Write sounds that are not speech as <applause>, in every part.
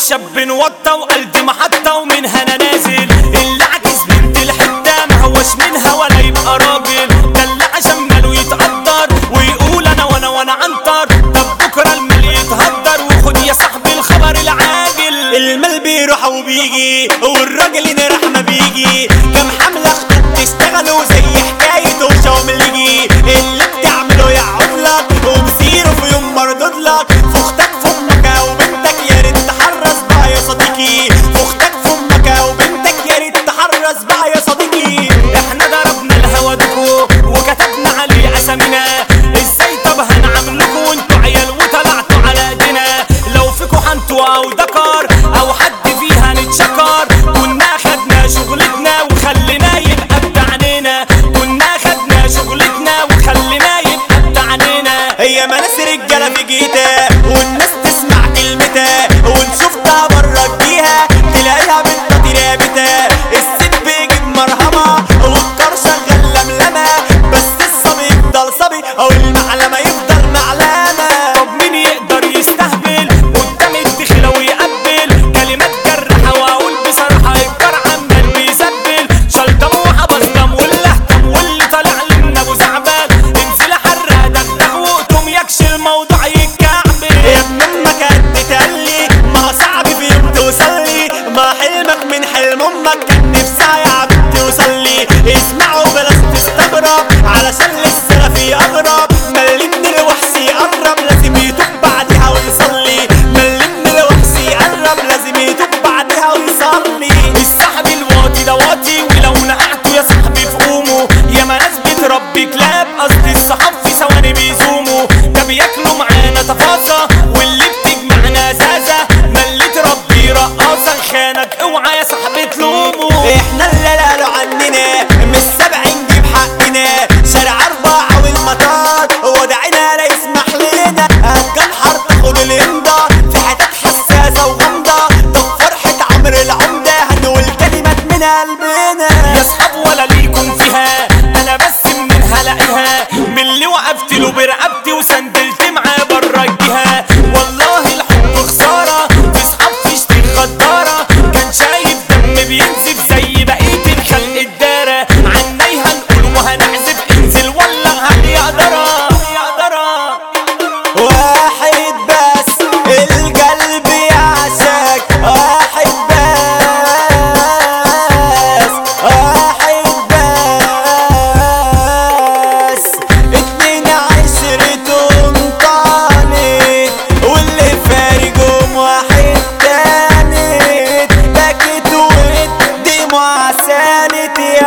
الشاب نوطى وقلب محطة ومنها أنا نازل. اللي عجز بنت الحتة ما هوش منها ولا يبقى راجل. ده اللي عشان ماله يتقدر ويقول أنا وأنا وأنا عنتر. طب بكرة المال يتهدر وخد يا صاحبي الخبر العاجل. المال بيروح وبيجي والراجل ينرح ما بيجي. من أمك كان نفسها يا بنتي وصلي. اسمي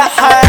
<laughs> high.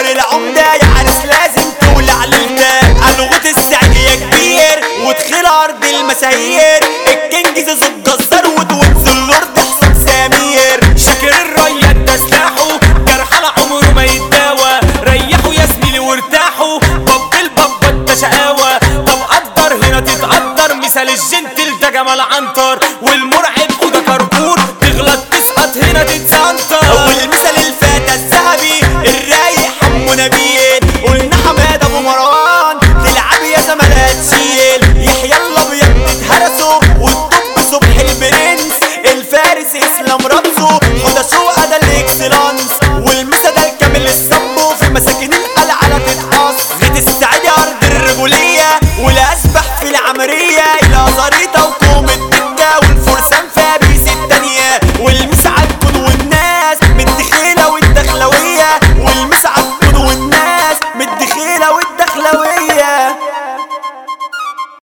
عمر العمدة يا عريس لازم تولع للتاج الغوت السعي يا كبير وتخيل عرض المسايير